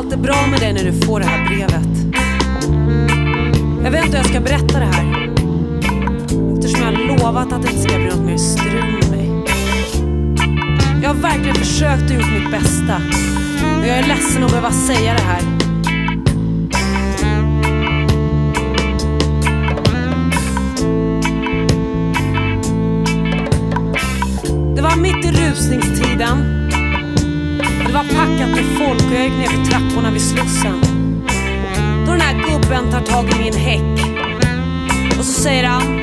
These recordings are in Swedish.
allt är bra med dig när du får det här brevet. Jag vet inte hur jag ska berätta det här. Eftersom jag har lovat att det inte ska bli något mer strul med mig. Jag har verkligen försökt och gjort mitt bästa. Och jag är ledsen att behöva säga det här. Det var mitt i rusningstiden. Det var packat med folk och jag gick ner för trapporna vid Slussen. Då den här gubben tar tag i min häck. Och så säger han.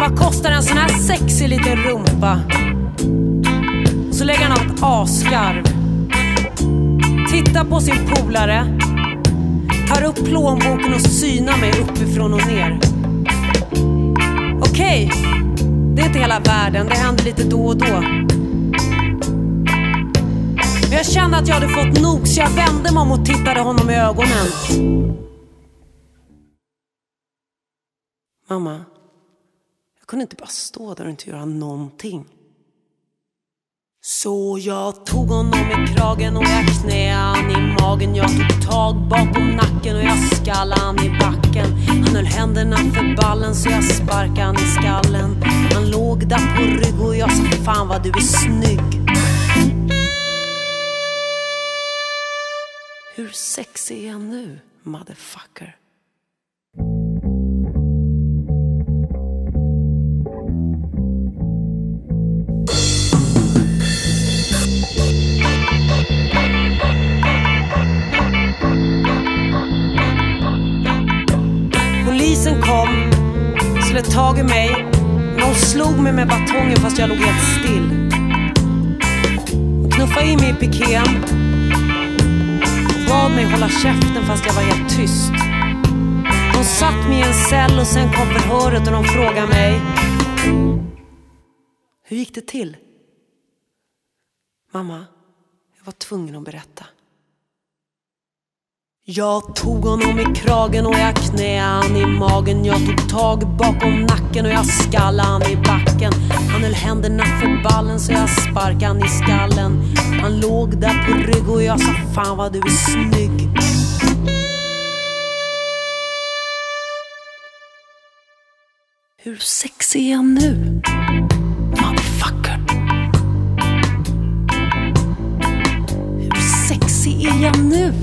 Vad kostar en sån här sexig liten rumpa? Så lägger han av ett asgarv. Tittar på sin polare. Tar upp plånboken och synar mig uppifrån och ner. Okej, det är inte hela världen. Det händer lite då och då. Men jag kände att jag hade fått nog så jag vände mig om och tittade honom i ögonen. Mamma, jag kunde inte bara stå där och inte göra någonting. Så jag tog honom i kragen och jag knäade dagen. Jag tog tag bakom nacken och jag skallade han i backen. Han höll händerna för ballen så jag sparkade han i skallen. Han låg där på rygg och jag sa fan vad du är snygg. Hur sexig är jag nu, motherfucker? Tog tag i mig. Men de slog mig med batongen fast jag låg helt still. Knuffade in mig i pikén och bad mig hålla käften fast jag var helt tyst. De satt mig i en cell och sen kom förhöret och de frågade mig. Hur gick det till? Mamma, jag var tvungen att berätta. Jag tog honom i kragen och jag knäade han i magen. Jag tog tag bakom nacken och jag skallade han i backen. Han höll händerna för ballen så jag sparkade han i skallen. Han låg där på rygg och jag sa fan vad du är snygg. Hur sexig är jag nu? Motherfucker. Hur sexig är jag nu?